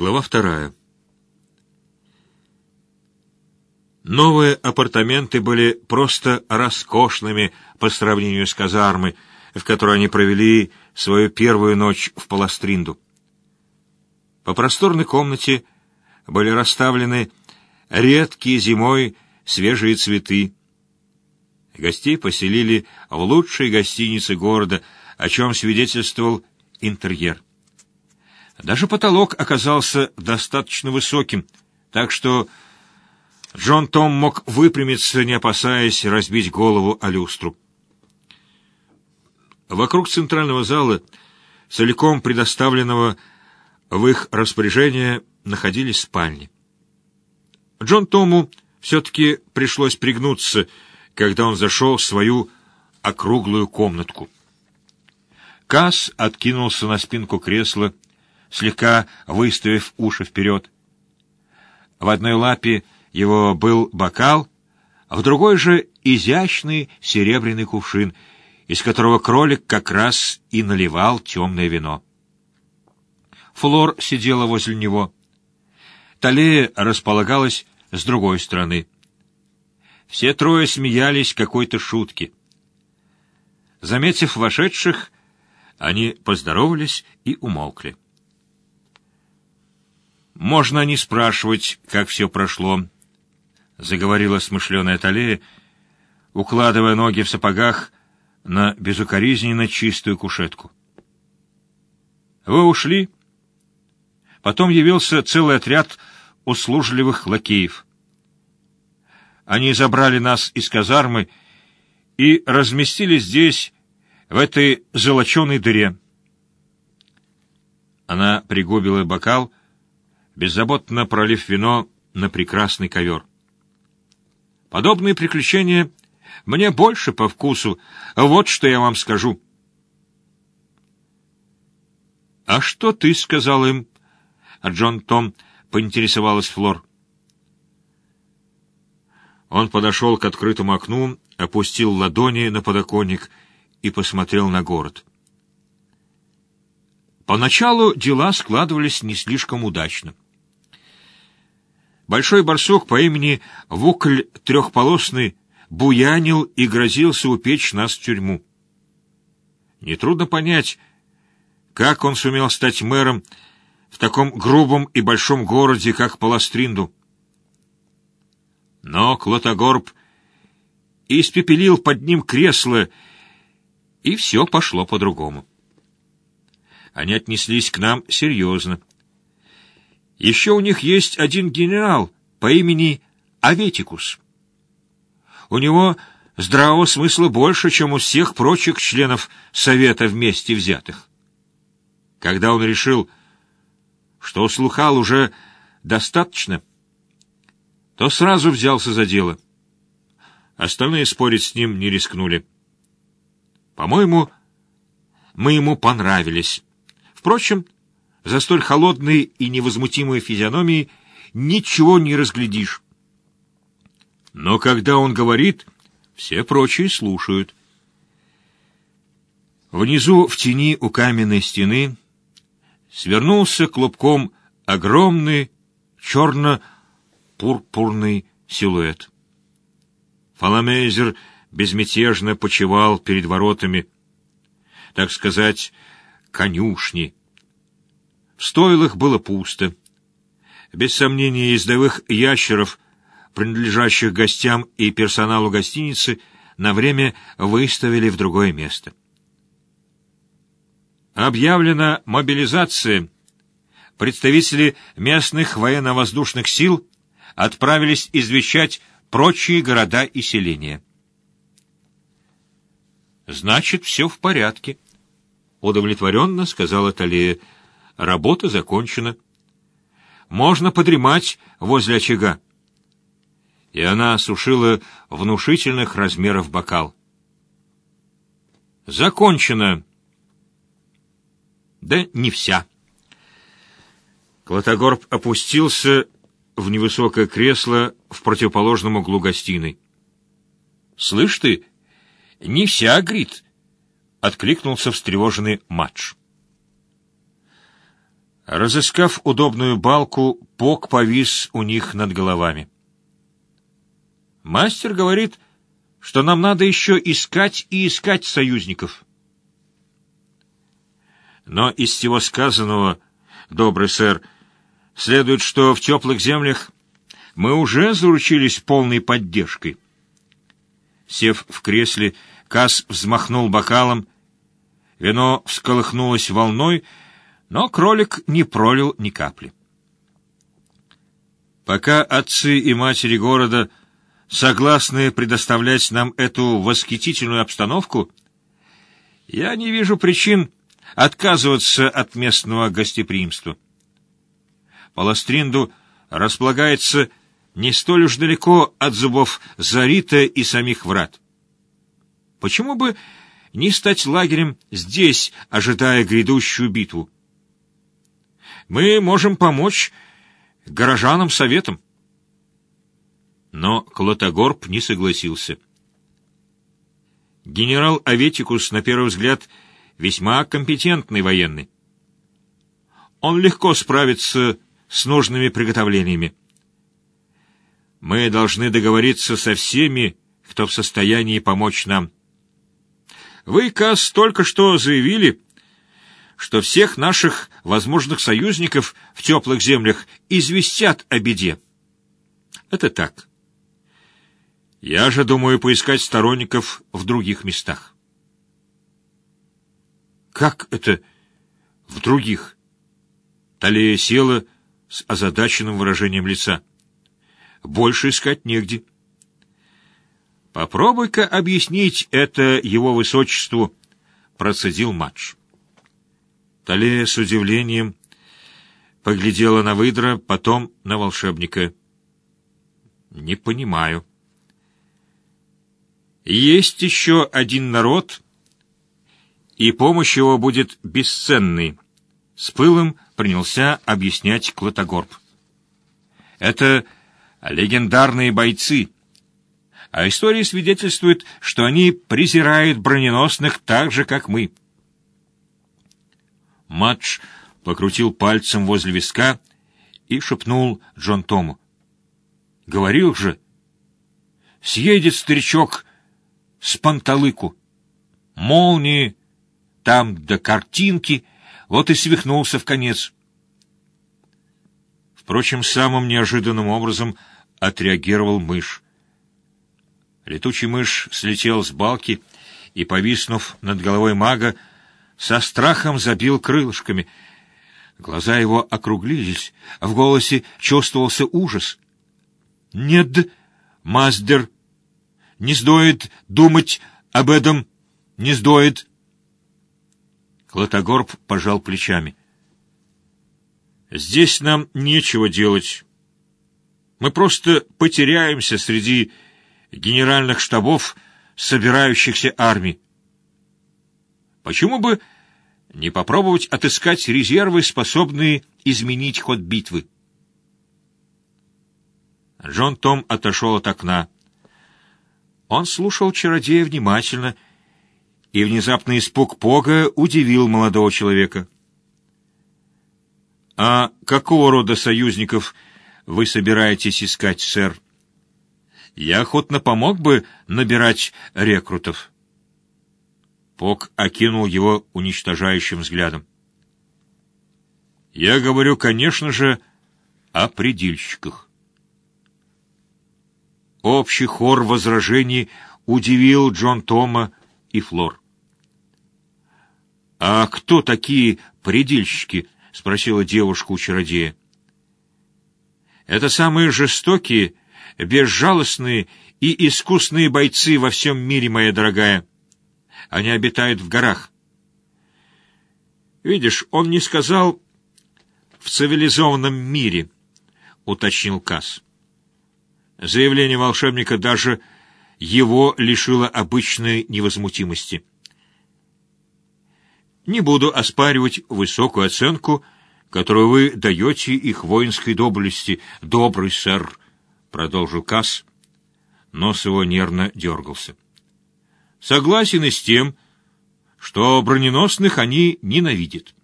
Глава вторая. Новые апартаменты были просто роскошными по сравнению с казармой, в которой они провели свою первую ночь в Паластринду. По просторной комнате были расставлены редкие зимой свежие цветы. Гостей поселили в лучшей гостинице города, о чем свидетельствовал интерьер. Даже потолок оказался достаточно высоким, так что Джон Том мог выпрямиться, не опасаясь разбить голову о люстру. Вокруг центрального зала, целиком предоставленного в их распоряжение, находились спальни. Джон Тому все-таки пришлось пригнуться, когда он зашел в свою округлую комнатку. Касс откинулся на спинку кресла, слегка выставив уши вперед. В одной лапе его был бокал, а в другой же изящный серебряный кувшин, из которого кролик как раз и наливал темное вино. Флор сидела возле него. Талея располагалась с другой стороны. Все трое смеялись какой-то шутки. Заметив вошедших, они поздоровались и умолкли. «Можно не спрашивать, как все прошло», — заговорила смышленая Талея, укладывая ноги в сапогах на безукоризненно чистую кушетку. «Вы ушли?» Потом явился целый отряд услужливых лакеев. Они забрали нас из казармы и разместили здесь, в этой золоченой дыре. Она пригубила бокал, беззаботно пролив вино на прекрасный ковер. Подобные приключения мне больше по вкусу. Вот что я вам скажу. — А что ты сказал им? Джон Том поинтересовалась Флор. Он подошел к открытому окну, опустил ладони на подоконник и посмотрел на город. Поначалу дела складывались не слишком удачно. Большой барсук по имени Вукль Трехполосный буянил и грозился упечь нас в тюрьму. Нетрудно понять, как он сумел стать мэром в таком грубом и большом городе, как Паластринду. Но Клотогорб испепелил под ним кресло, и все пошло по-другому. Они отнеслись к нам серьезно. Еще у них есть один генерал по имени Аветикус. У него здравого смысла больше, чем у всех прочих членов Совета вместе взятых. Когда он решил, что услыхал уже достаточно, то сразу взялся за дело. Остальные спорить с ним не рискнули. По-моему, мы ему понравились. Впрочем, за столь холодной и невозмутимой физиономией ничего не разглядишь. Но когда он говорит, все прочие слушают. Внизу, в тени у каменной стены, свернулся клубком огромный черно-пурпурный силуэт. Фаламейзер безмятежно почевал перед воротами, так сказать, конюшни, в стойлах было пусто. Без сомнения, ездовых ящеров, принадлежащих гостям и персоналу гостиницы, на время выставили в другое место. Объявлена мобилизация. Представители местных военно-воздушных сил отправились извещать прочие города и селения. «Значит, все в порядке», — удовлетворенно сказала Талия. Работа закончена. Можно подремать возле очага. И она осушила внушительных размеров бокал. Закончено. Да не вся. Клотогорб опустился в невысокое кресло в противоположном углу гостиной. «Слышь ты, не вся, Грит!» — откликнулся встревоженный матч. Разыскав удобную балку, Пок повис у них над головами. Мастер говорит, что нам надо еще искать и искать союзников. Но из всего сказанного, добрый сэр, следует, что в теплых землях мы уже заручились полной поддержкой. Сев в кресле, Кас взмахнул бокалом, вино всколыхнулось волной, но кролик не пролил ни капли. Пока отцы и матери города согласны предоставлять нам эту восхитительную обстановку, я не вижу причин отказываться от местного гостеприимства. Паластринду располагается не столь уж далеко от зубов Зарита и самих врат. Почему бы не стать лагерем здесь, ожидая грядущую битву? Мы можем помочь горожанам советом. Но Клотогорб не согласился. Генерал Аветикус, на первый взгляд, весьма компетентный военный. Он легко справится с нужными приготовлениями. Мы должны договориться со всеми, кто в состоянии помочь нам. Вы, Кас, только что заявили, что всех наших возможных союзников в теплых землях известят о беде. Это так. Я же думаю поискать сторонников в других местах. Как это в других? Талия села с озадаченным выражением лица. Больше искать негде. Попробуй-ка объяснить это его высочеству, процедил матч. Талия с удивлением поглядела на выдра, потом на волшебника. «Не понимаю». «Есть еще один народ, и помощь его будет бесценной», — с пылом принялся объяснять Клотогорб. «Это легендарные бойцы, а история свидетельствует, что они презирают броненосных так же, как мы». Мадж покрутил пальцем возле виска и шепнул Джон Тому. «Говорил же, съедет старичок с панталыку. Молнии, там до картинки, вот и свихнулся в конец». Впрочем, самым неожиданным образом отреагировал мышь. Летучий мышь слетел с балки и, повиснув над головой мага, со страхом забил крылышками. Глаза его округлились, в голосе чувствовался ужас. «Нет, мастер, не стоит думать об этом, не стоит». Клотогорб пожал плечами. «Здесь нам нечего делать. Мы просто потеряемся среди генеральных штабов собирающихся армий. Почему бы не попробовать отыскать резервы, способные изменить ход битвы? Джон Том отошел от окна. Он слушал чародея внимательно, и внезапный испуг Пога удивил молодого человека. «А какого рода союзников вы собираетесь искать, сэр? Я охотно помог бы набирать рекрутов». Пок окинул его уничтожающим взглядом. «Я говорю, конечно же, о предельщиках». Общий хор возражений удивил Джон Тома и Флор. «А кто такие предельщики?» — спросила девушка у чародея. «Это самые жестокие, безжалостные и искусные бойцы во всем мире, моя дорогая». Они обитают в горах. Видишь, он не сказал «в цивилизованном мире», — уточнил Касс. Заявление волшебника даже его лишило обычной невозмутимости. Не буду оспаривать высокую оценку, которую вы даете их воинской доблести, добрый сэр, — продолжил Касс. Нос его нервно дергался. Согласен и с тем, что броненосных они ненавидят.